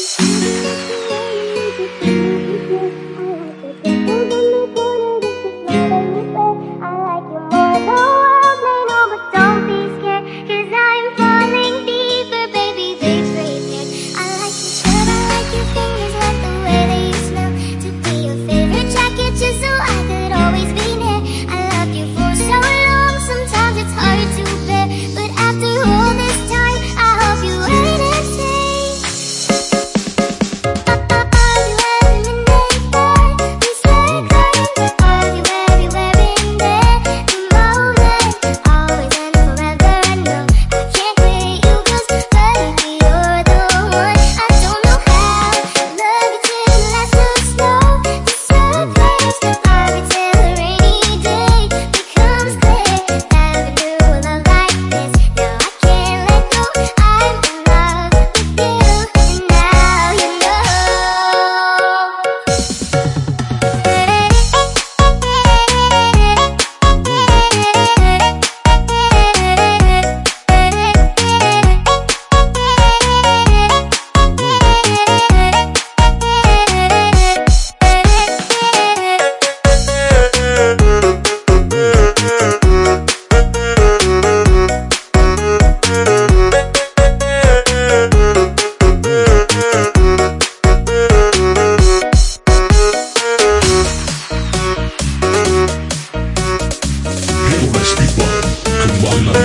嗯。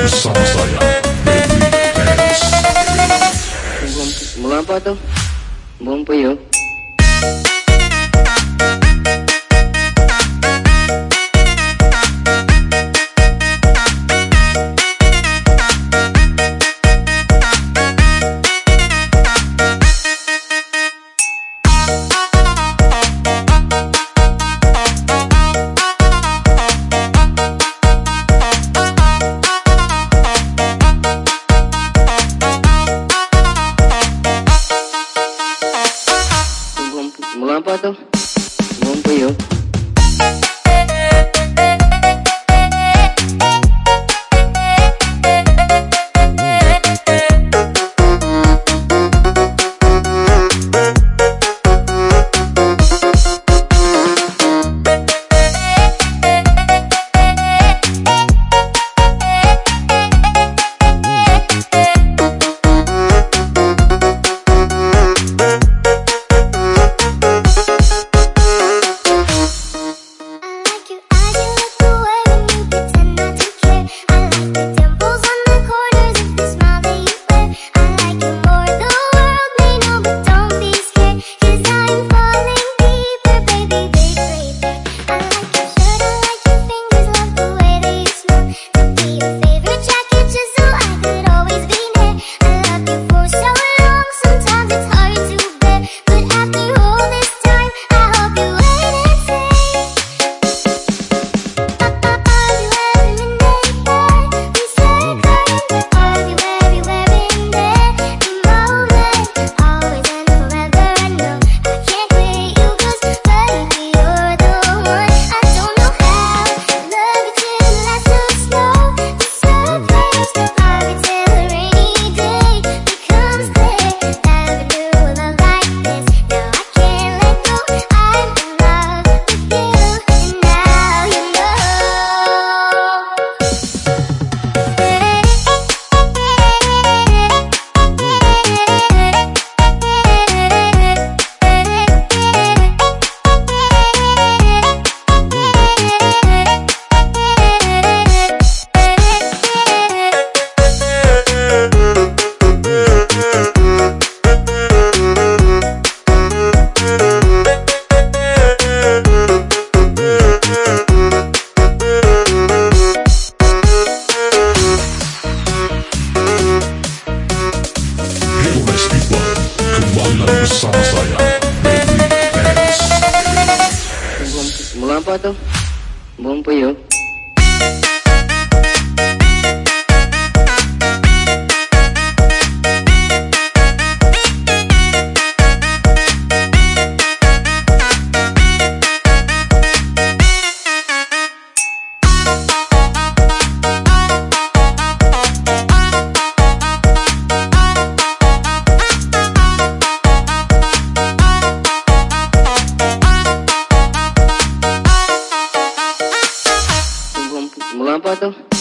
bersama saya Baby Pants Mula apa tuh? Bumpu yuk bersama saya Baby X Belum, belum apa tuh? Belum puyuh todo.